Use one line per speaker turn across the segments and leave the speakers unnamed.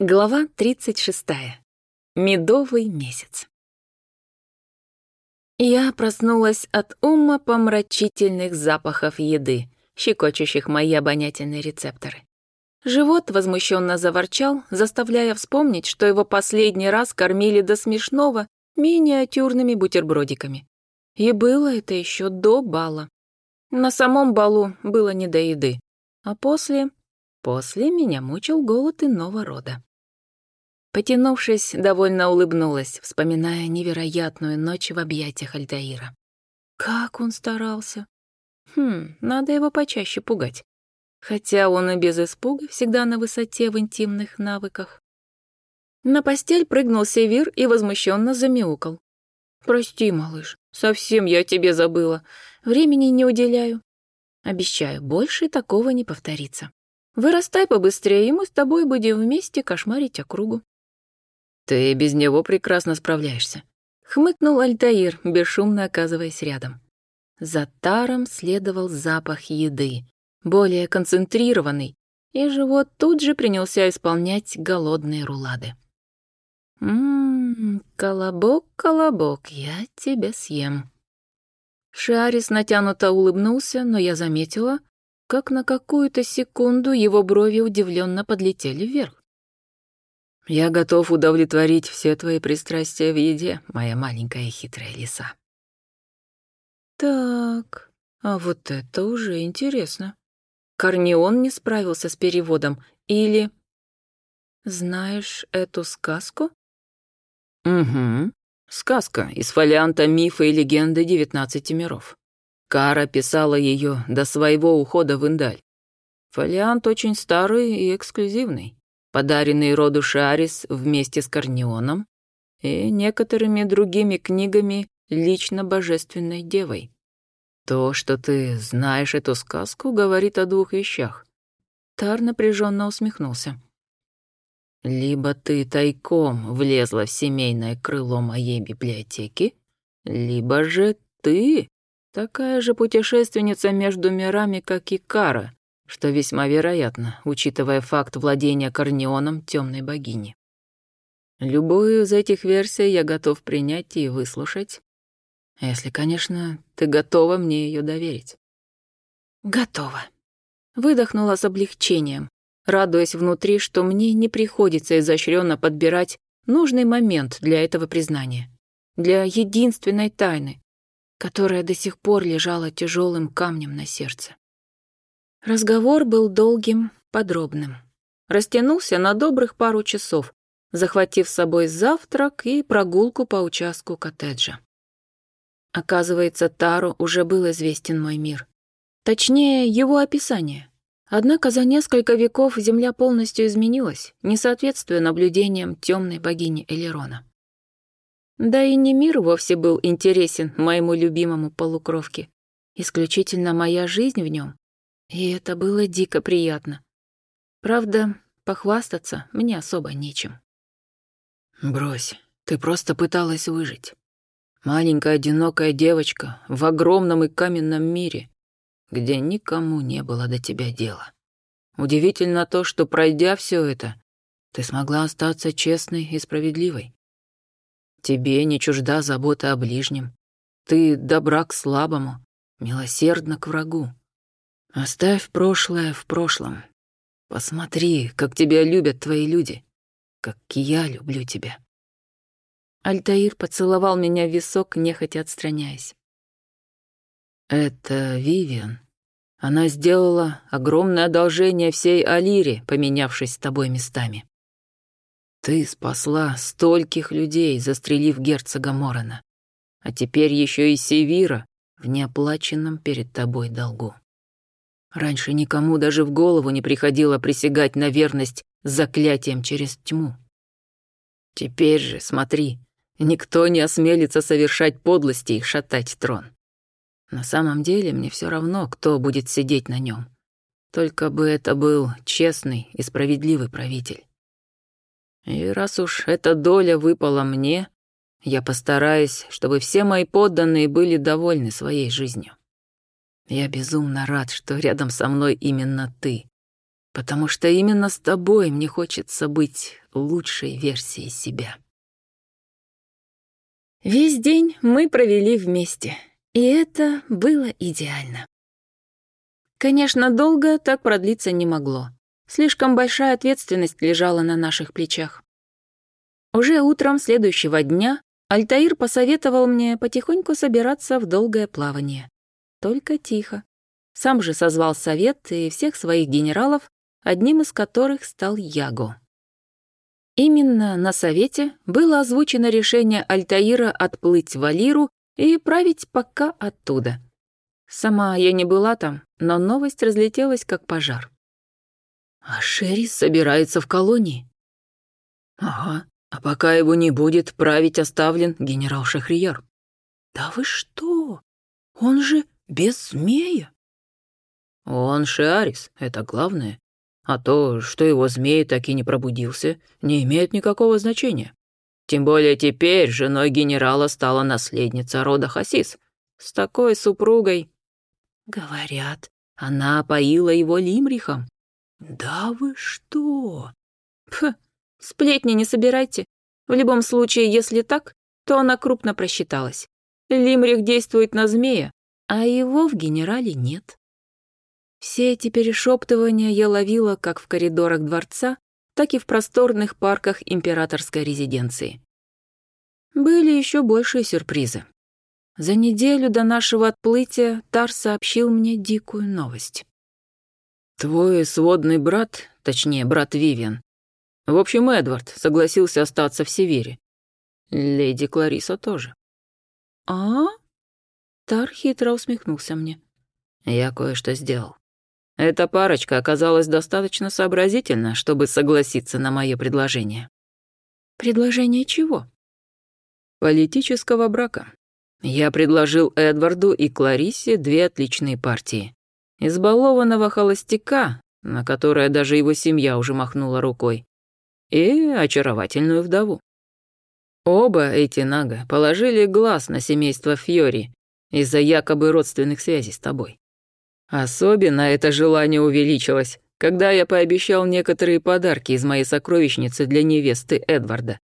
Глава 36. Медовый месяц. Я проснулась от ума помрачительных запахов еды, щекочущих мои обонятельные рецепторы. Живот возмущенно заворчал, заставляя вспомнить, что его последний раз кормили до смешного миниатюрными бутербродиками. И было это еще до бала. На самом балу было не до еды, а после... После меня мучил голод иного рода. Потянувшись, довольно улыбнулась, вспоминая невероятную ночь в объятиях Альдаира. Как он старался! Хм, надо его почаще пугать. Хотя он и без испуга всегда на высоте в интимных навыках. На постель прыгнул Севир и возмущенно замяукал. «Прости, малыш, совсем я тебе забыла. Времени не уделяю. Обещаю, больше такого не повторится. Вырастай побыстрее, и мы с тобой будем вместе кошмарить округу».
«Ты без него прекрасно справляешься», —
хмыкнул Альтаир, бесшумно оказываясь рядом. За таром следовал запах еды, более концентрированный, и живот тут же принялся исполнять голодные рулады. «Ммм, колобок, колобок, я тебя съем». Шарис натянуто улыбнулся, но я заметила, как на какую-то секунду его брови удивленно подлетели вверх.
Я готов удовлетворить все твои пристрастия в еде, моя маленькая хитрая лиса.
Так, а вот это уже интересно. Корнеон не справился с переводом, или... Знаешь эту сказку?
Угу. Сказка из фолианта мифа и легенды девятнадцати миров. Кара писала ее до своего ухода в Индаль. Фолиант очень старый и эксклюзивный подаренный роду Шарис вместе с Корнеоном и некоторыми другими книгами лично Божественной Девой. То, что ты знаешь эту сказку, говорит о двух вещах. Тар напряженно усмехнулся. Либо ты тайком влезла в семейное крыло моей библиотеки, либо же ты такая же путешественница между мирами, как и Кара, что весьма вероятно, учитывая факт владения Корнеоном темной богини. Любую из этих версий я готов принять и выслушать, если, конечно, ты готова мне ее доверить.
Готова. Выдохнула с облегчением, радуясь внутри, что мне не приходится изощренно подбирать нужный момент для этого признания, для единственной тайны, которая до сих пор лежала тяжелым камнем на сердце. Разговор был долгим, подробным. Растянулся на добрых пару часов, захватив с собой завтрак и прогулку по участку коттеджа. Оказывается, Тару уже был известен мой мир. Точнее, его описание. Однако за несколько веков Земля полностью изменилась, не соответствуя наблюдениям темной богини Элерона. Да и не мир вовсе был интересен моему любимому полукровке. Исключительно моя жизнь в нем и это было дико приятно. Правда, похвастаться мне особо нечем.
«Брось, ты просто пыталась выжить. Маленькая одинокая девочка в огромном и каменном мире, где никому не было до тебя дела. Удивительно то, что, пройдя все это, ты смогла остаться честной и справедливой. Тебе не чужда забота о ближнем. Ты добра к слабому, милосердна к врагу. Оставь прошлое в прошлом. Посмотри, как тебя любят твои люди, как я люблю тебя.
Альтаир поцеловал меня в висок, нехотя отстраняясь.
Это Вивиан. Она сделала огромное одолжение всей Алире, поменявшись с тобой местами. Ты спасла стольких людей, застрелив герцога Морона. А теперь еще и Севира в неоплаченном перед тобой долгу. Раньше никому даже в голову не приходило присягать на верность заклятием через тьму. Теперь же, смотри, никто не осмелится совершать подлости и шатать трон. На самом деле мне все равно, кто будет сидеть на нем. Только бы это был честный и справедливый правитель. И раз уж эта доля выпала мне, я постараюсь, чтобы все мои подданные были довольны своей жизнью. Я безумно рад, что рядом со мной именно ты, потому что именно с тобой мне хочется быть лучшей версией себя.
Весь день мы провели вместе, и это было идеально. Конечно, долго так продлиться не могло. Слишком большая ответственность лежала на наших плечах. Уже утром следующего дня Альтаир посоветовал мне потихоньку собираться в долгое плавание только тихо. Сам же созвал совет и всех своих генералов, одним из которых стал Яго. Именно на совете было озвучено решение Альтаира отплыть в Алиру и править пока оттуда. Сама я не была там, но новость разлетелась как пожар.
А Шерис собирается в колонии. Ага, а пока его не будет, править оставлен генерал Шахриер. Да вы что? Он же... Без змея? Он Шиарис, это главное. А то, что его змей так и не пробудился, не имеет никакого значения. Тем более теперь женой генерала стала наследница рода Хасис. С такой супругой... Говорят, она поила его лимрихом. Да вы что?
Пх, сплетни не собирайте. В любом случае, если так, то она крупно просчиталась. Лимрих действует на змея, а его в генерале нет. Все эти перешептывания я ловила как в коридорах дворца, так и в просторных парках императорской резиденции. Были еще большие сюрпризы. За неделю до нашего отплытия Тар сообщил мне дикую новость.
«Твой сводный брат, точнее, брат Вивиан, в общем, Эдвард согласился остаться в Севере. Леди Клариса тоже».
«А?» Тар хитро усмехнулся мне.
«Я кое-что сделал. Эта парочка оказалась достаточно сообразительна, чтобы согласиться на мое предложение».
«Предложение чего?»
«Политического брака. Я предложил Эдварду и Кларисе две отличные партии. Избалованного холостяка, на которое даже его семья уже махнула рукой, и очаровательную вдову. Оба эти нага положили глаз на семейство Фьори, из-за якобы родственных связей с тобой. Особенно это желание увеличилось, когда я пообещал некоторые подарки из моей сокровищницы для невесты Эдварда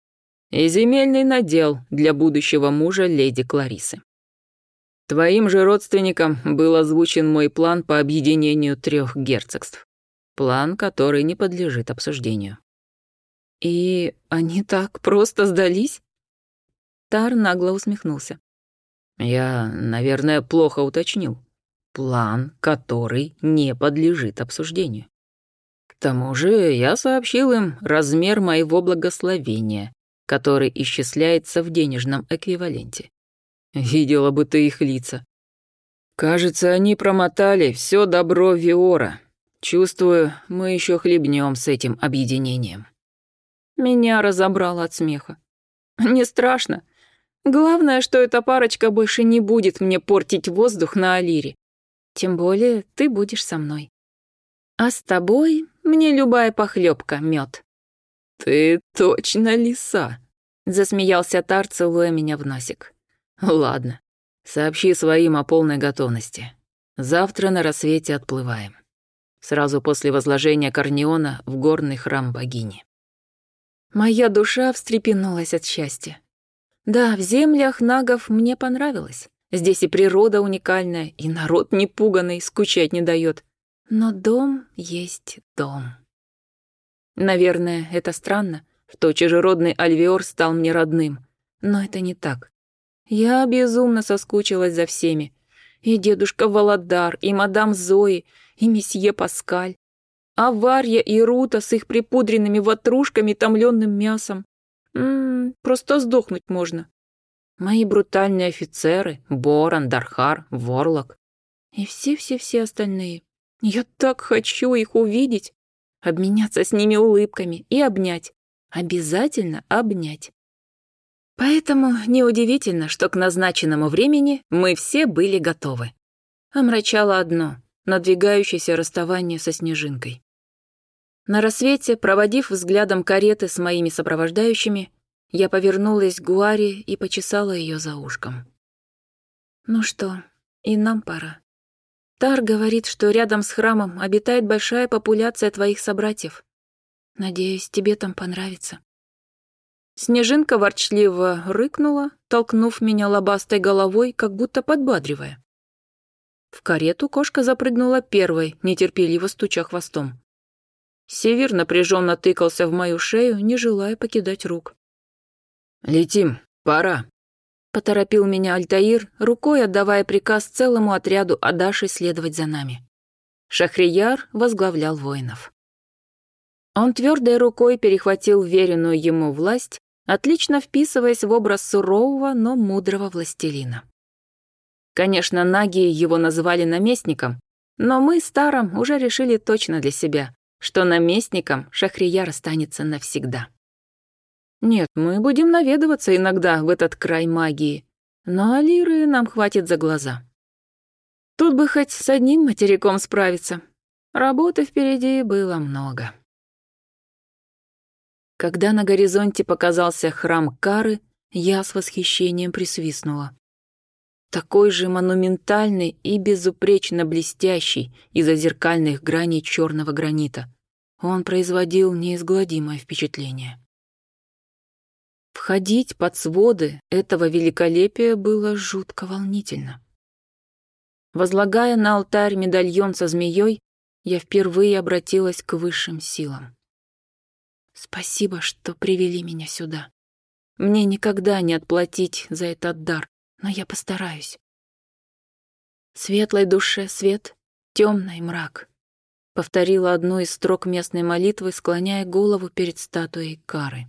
и земельный надел для будущего мужа леди Кларисы. Твоим же родственникам был озвучен мой план по объединению трех герцогств. План, который не подлежит обсуждению.
«И они так просто сдались?» Тар нагло усмехнулся.
Я, наверное, плохо уточнил. План, который не подлежит обсуждению. К тому же я сообщил им размер моего благословения, который исчисляется в денежном эквиваленте. Видела бы ты их лица. Кажется, они промотали все добро Виора. Чувствую, мы еще хлебнем с этим объединением.
Меня разобрало от смеха. Не страшно. Главное, что эта парочка больше не будет мне портить воздух на Алире. Тем более ты будешь со мной. А с тобой мне любая похлебка мед.
«Ты точно лиса!»
— засмеялся Тар, целуя меня в носик.
«Ладно, сообщи своим о полной готовности. Завтра на рассвете отплываем. Сразу после возложения Корнеона в горный храм богини».
Моя душа встрепенулась от счастья. Да, в землях нагов мне понравилось. Здесь и природа уникальная, и народ непуганный, скучать не дает. Но дом есть дом. Наверное, это странно, что чужеродный Альвеор стал мне родным. Но это не так. Я безумно соскучилась за всеми. И дедушка Володар, и мадам Зои, и месье Паскаль. А Варья и Рута с их припудренными ватрушками и томленным мясом. Ммм, просто сдохнуть можно. Мои брутальные офицеры, Боран, Дархар, Ворлок. И все-все-все остальные. Я так хочу их увидеть, обменяться с ними улыбками и обнять. Обязательно обнять. Поэтому неудивительно, что к назначенному времени мы все были готовы. Омрачало одно — надвигающееся расставание со Снежинкой. На рассвете, проводив взглядом кареты с моими сопровождающими, я повернулась к Гуаре и почесала ее за ушком. «Ну что, и нам пора. Тар говорит, что рядом с храмом обитает большая популяция твоих собратьев. Надеюсь, тебе там понравится». Снежинка ворчливо рыкнула, толкнув меня лобастой головой, как будто подбадривая. В карету кошка запрыгнула первой, нетерпеливо стуча хвостом. Севир напряженно тыкался в мою шею, не желая покидать рук.
«Летим, пора», — поторопил меня Альтаир, рукой отдавая приказ целому отряду Адаши следовать за нами. Шахрияр возглавлял воинов. Он твердой рукой перехватил веренную ему власть, отлично вписываясь в образ сурового, но мудрого властелина. Конечно, наги его называли наместником, но мы, старым, уже решили точно для себя что наместником Шахрияр останется навсегда. Нет, мы будем наведываться иногда в этот край магии, но Алиры нам хватит за глаза. Тут бы хоть с одним материком справиться. Работы впереди было много. Когда на горизонте показался храм Кары, я с восхищением присвистнула такой же монументальный и безупречно блестящий из-за зеркальных граней черного гранита. Он производил неизгладимое впечатление. Входить под своды этого великолепия было жутко волнительно. Возлагая на алтарь медальон со змеей, я впервые обратилась к высшим силам. «Спасибо, что привели меня сюда. Мне никогда не отплатить за этот дар но я постараюсь. «Светлой душе свет, темный мрак», — повторила одну из строк местной молитвы, склоняя голову перед статуей Кары.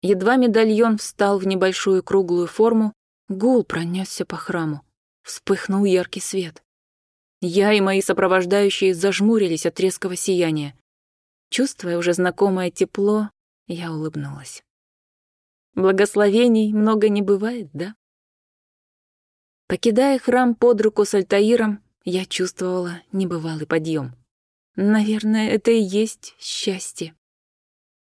Едва медальон встал в небольшую круглую форму, гул пронесся по храму. Вспыхнул яркий свет. Я и мои сопровождающие зажмурились от резкого сияния. Чувствуя уже знакомое тепло, я улыбнулась. Благословений много не бывает, да? Покидая храм под руку с Альтаиром, я чувствовала небывалый подъем. Наверное, это и есть счастье.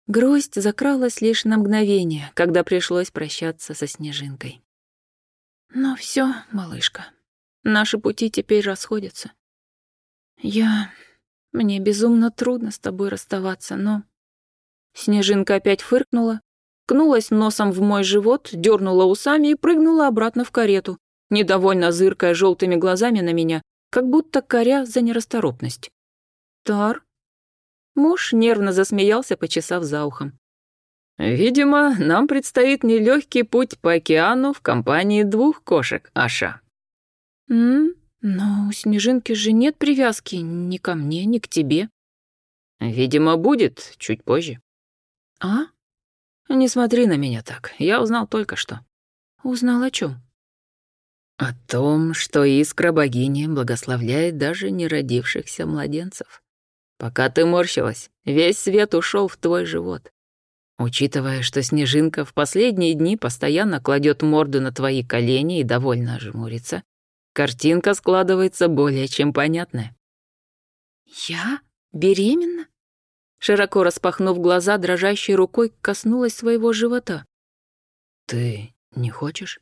Грусть закралась лишь на мгновение, когда пришлось прощаться со Снежинкой. «Ну но все, малышка, наши пути теперь расходятся. Я... Мне безумно трудно с тобой расставаться, но... Снежинка опять фыркнула, кнулась носом в мой живот, дернула усами и прыгнула обратно в карету, недовольно зыркая желтыми глазами на меня, как будто коря за нерасторопность. «Тар?» Муж нервно засмеялся, почесав за ухом. «Видимо, нам предстоит нелегкий путь по океану в компании двух кошек, Аша». «М? Но у Снежинки же нет привязки ни ко мне, ни к тебе». «Видимо, будет чуть позже». «А?» «Не смотри на меня так, я узнал только что». «Узнал о чем? О том, что искра богини благословляет даже неродившихся младенцев. Пока ты морщилась, весь свет ушел в твой живот. Учитывая, что снежинка в последние дни постоянно кладет морду на твои колени и довольно жмурится, картинка складывается более чем понятная. «Я беременна?» Широко распахнув глаза, дрожащей рукой коснулась своего живота. «Ты не хочешь?»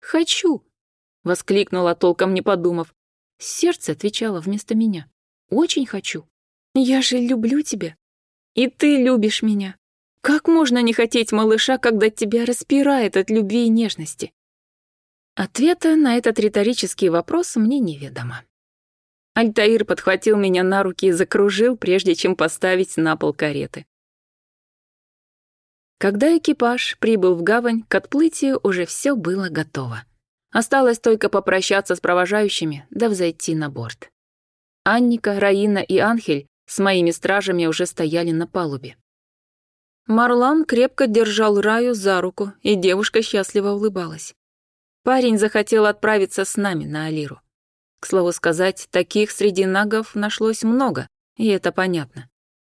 «Хочу!» — воскликнула, толком не подумав. Сердце отвечало вместо меня. «Очень хочу. Я же люблю тебя. И ты любишь меня. Как можно не хотеть малыша, когда тебя распирает от любви и нежности?» Ответа на этот риторический вопрос мне неведомо. Альтаир подхватил меня на руки и закружил, прежде чем поставить на пол кареты. Когда экипаж прибыл в гавань, к отплытию уже все было готово. Осталось только попрощаться с провожающими, да взойти на борт. Анника, Раина и Анхель с моими стражами уже стояли на палубе. Марлан крепко держал Раю за руку, и девушка счастливо улыбалась. Парень захотел отправиться с нами на Алиру. К слову сказать, таких среди нагов нашлось много, и это понятно.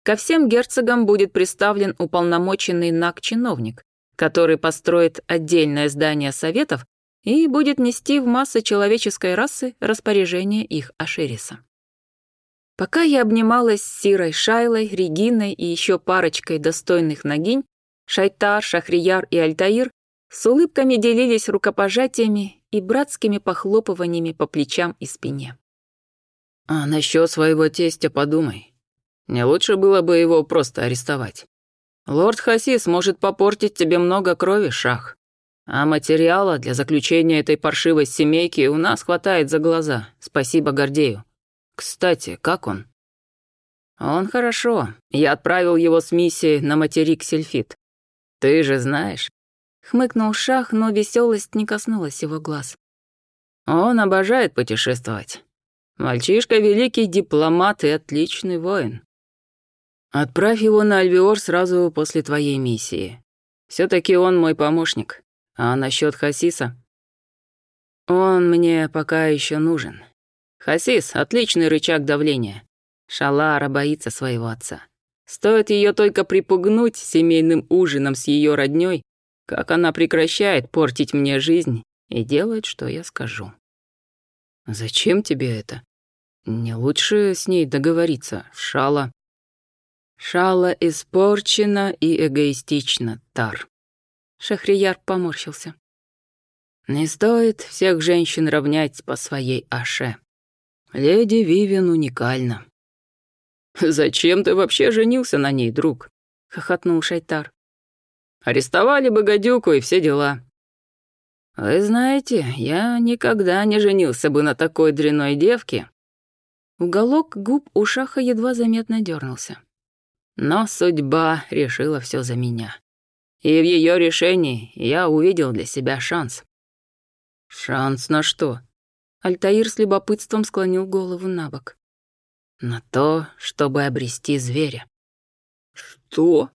Ко всем герцогам будет представлен уполномоченный наг-чиновник, который построит отдельное здание советов и будет нести в массы человеческой расы распоряжение их Ашириса. Пока я обнималась с Сирой Шайлой, Региной и еще парочкой достойных ногинь, Шайтар, Шахрияр и Альтаир с улыбками делились рукопожатиями и братскими похлопываниями по плечам и спине. «А насчет своего тестя подумай. Не лучше было бы его просто арестовать. Лорд Хасис может попортить тебе много крови, Шах. А материала для заключения этой паршивой семейки у нас хватает за глаза. Спасибо Гордею. Кстати, как он? Он хорошо. Я отправил его с миссией на материк Сельфит. Ты же знаешь.
Хмыкнул Шах, но веселость не коснулась его глаз.
Он обожает путешествовать. Мальчишка — великий дипломат и отличный воин. Отправь его на Альвиор сразу после твоей миссии. все таки он мой помощник. А насчет Хасиса? Он мне пока еще нужен. Хасис — отличный рычаг давления. Шалара боится своего отца. Стоит ее только припугнуть семейным ужином с ее родней, как она прекращает портить мне жизнь и делает, что я скажу. «Зачем тебе это? Не лучше с ней договориться, Шала?» «Шала испорчена и эгоистична, Тар.
Шахрияр поморщился.
«Не стоит всех женщин равнять по своей аше. Леди Вивен уникальна». «Зачем ты вообще женился на ней, друг?» — хохотнул Шайтар. «Арестовали бы гадюку и все дела». «Вы знаете, я никогда не женился бы на такой дряной девке».
Уголок губ у Шаха едва заметно дернулся.
Но судьба решила все за меня. И в ее решении я увидел для себя шанс. Шанс на что?
Альтаир с любопытством склонил голову на бок.
На то, чтобы обрести зверя.
Что?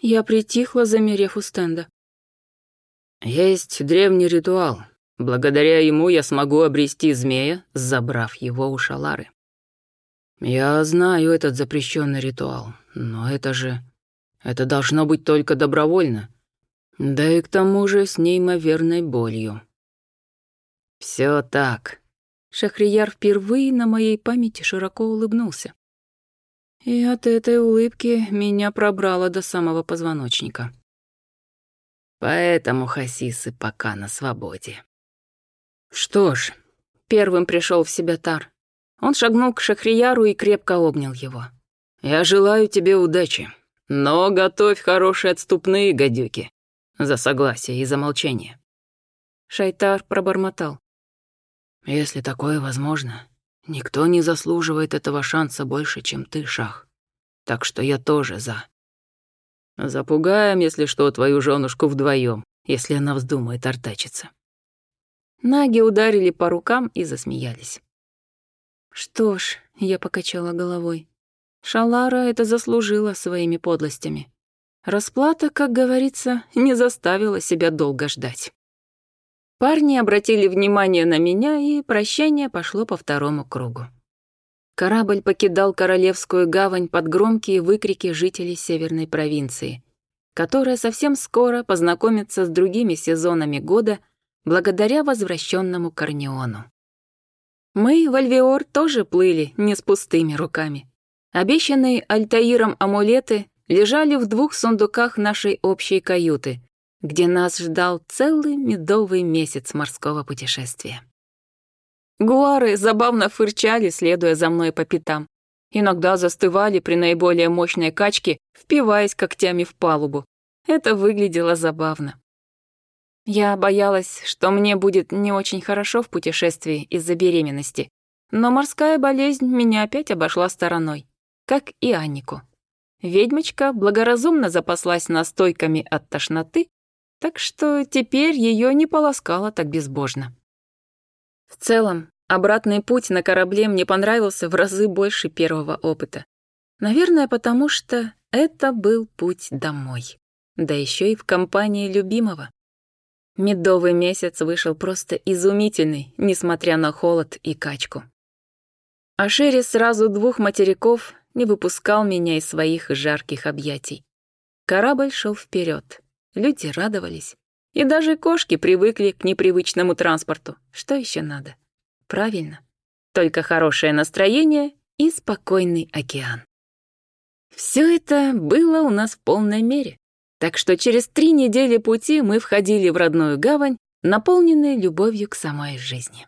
Я притихла, замерев у стенда.
Есть древний ритуал. Благодаря ему я смогу обрести змея, забрав его у шалары. Я знаю этот запрещенный ритуал, но это же... Это должно быть только добровольно. Да и к тому же с неимоверной болью. Все так.
Шахрияр впервые на моей памяти широко улыбнулся. И от этой улыбки меня пробрало до самого позвоночника.
Поэтому хасисы пока на свободе.
Что ж, первым пришел в себя Тар. Он шагнул к Шахрияру и крепко обнял его.
«Я желаю тебе удачи», но готовь хорошие отступные, гадюки. За согласие и за молчание.
Шайтар пробормотал.
Если такое возможно, никто не заслуживает этого шанса больше, чем ты, Шах. Так что я тоже за. Запугаем, если что, твою женушку вдвоем, если она вздумает артачиться.
Наги ударили по рукам и засмеялись. «Что ж», — я покачала головой, Шалара это заслужила своими подлостями. Расплата, как говорится, не заставила себя долго ждать. Парни обратили внимание на меня, и прощание пошло по второму кругу. Корабль покидал Королевскую гавань под громкие выкрики жителей Северной провинции, которая совсем скоро познакомится с другими сезонами года благодаря возвращенному Корнеону. Мы в Альвеор тоже плыли не с пустыми руками. Обещанные Альтаиром амулеты лежали в двух сундуках нашей общей каюты, где нас ждал целый медовый месяц морского путешествия. Гуары забавно фырчали, следуя за мной по пятам. Иногда застывали при наиболее мощной качке, впиваясь когтями в палубу. Это выглядело забавно. Я боялась, что мне будет не очень хорошо в путешествии из-за беременности, но морская болезнь меня опять обошла стороной как и Аннику. Ведьмочка благоразумно запаслась настойками от тошноты, так что теперь ее не полоскало так безбожно. В целом, обратный путь на корабле мне понравился в разы больше первого опыта. Наверное, потому что это был путь домой. Да еще и в компании любимого. Медовый месяц вышел просто изумительный, несмотря на холод и качку. А О шире сразу двух материков не выпускал меня из своих жарких объятий. Корабль шел вперед, люди радовались. И даже кошки привыкли к непривычному транспорту. Что еще надо? Правильно. Только хорошее настроение и спокойный океан. Все это было у нас в полной мере. Так что через три недели пути мы входили в родную гавань, наполненные любовью к самой жизни.